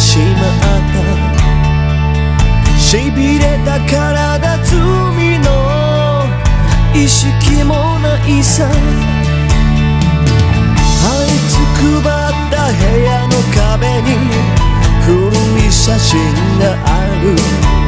しまった。しびれた体罪の意識もないさ。這いつくばった部屋の壁に古い写真がある。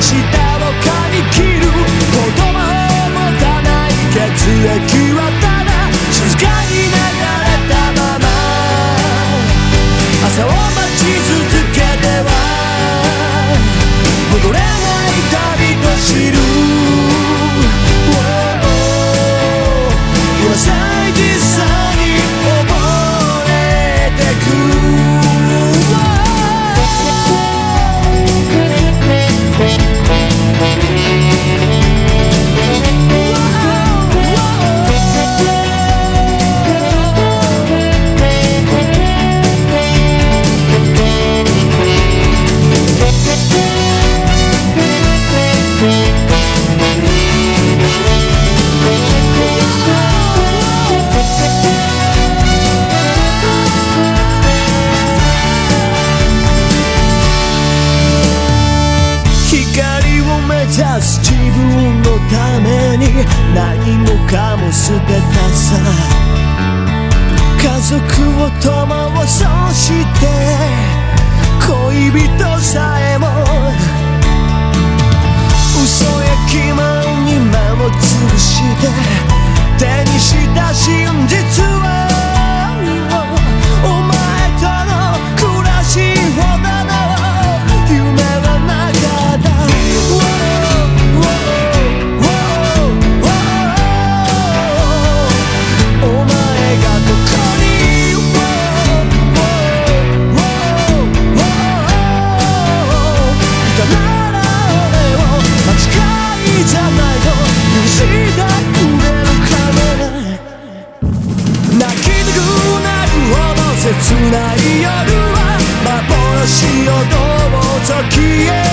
下を何もかも捨てたさ。家族を友をそして。恋人ない夜は幻をどうぞ消え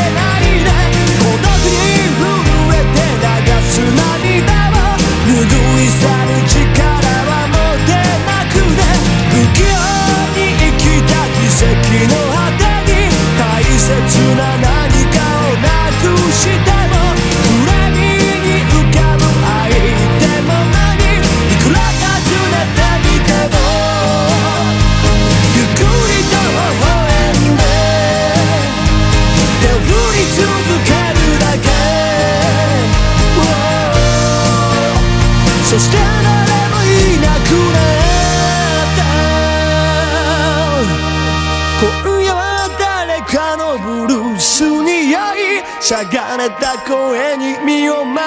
しゃがれた声に身を任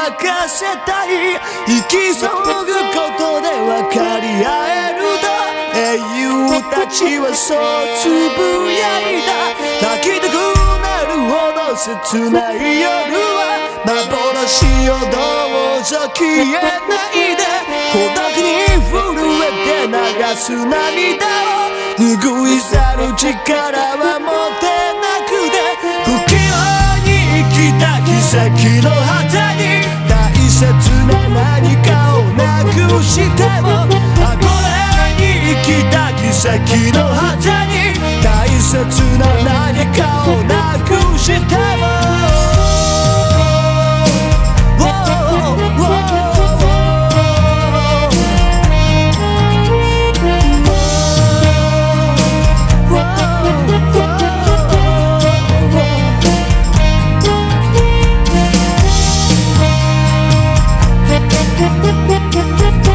せたい生き急ぐことで分かり合えると英雄たちはそうつぶやいた。泣きたくなるほど切ない夜は幻をどうぞ消えないで。孤独に震えて流す涙を拭い去る力は持てきた奇跡の果てに大切な何かをなくしても憧れに生きた奇跡の果てに大切な何かをなくしても drift